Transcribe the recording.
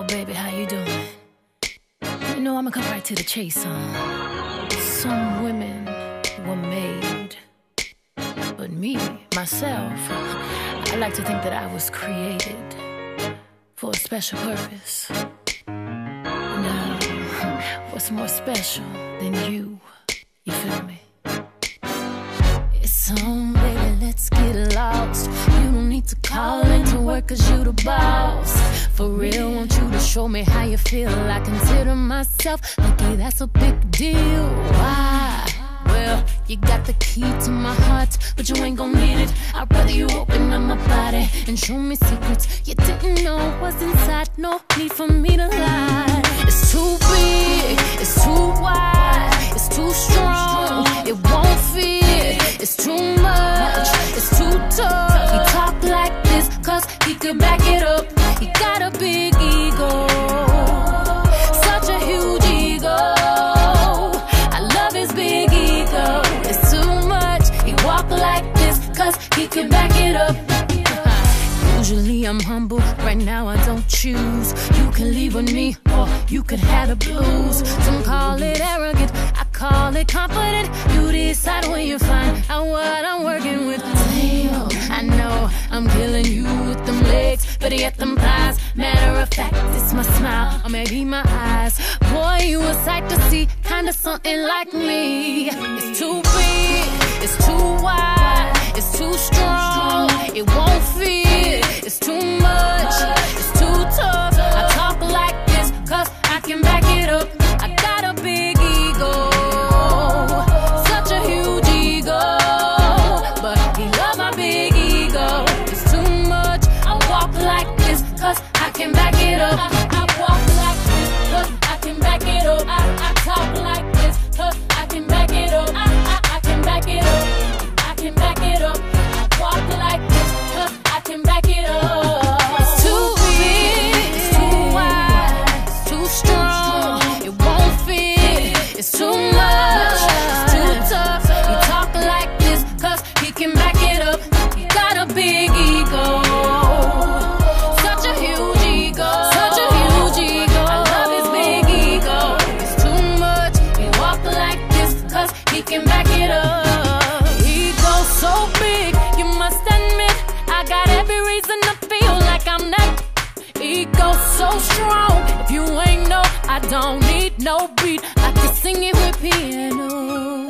Oh, baby, how you doing? You know, I'ma come right to the chase, huh? Some women were made, but me, myself, I like to think that I was created for a special purpose. Now, what's more special than you? You feel me? It's on, baby, let's get lost. You don't need to call work cause you the boss. For real, want you to show me how you feel. I consider myself lucky, that's a big deal. Why? Well, you got the key to my heart, but you ain't gon' need it. I'd rather you open up my body and show me secrets you didn't know was inside. No need for me to lie. It's too big, it's could back it up. He got a big ego, such a huge ego. I love his big ego. It's too much. He walk like this, cause he can back it up. Usually I'm humble, right now I don't choose. You can leave with me, or you could have the blues. Some call it arrogant, I call it confident. You decide when you find out what I'm working with. Damn, I know I'm killing you legs, them thighs. Matter of fact, it's my smile, or maybe my eyes. Boy, you a sight to see, kinda something like me. It's too big, it's too wide, it up. Ego so big, you must admit. I got every reason to feel like I'm not. Ego so strong. If you ain't know, I don't need no beat. I can sing it with piano.